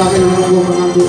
sabe lo nuevo,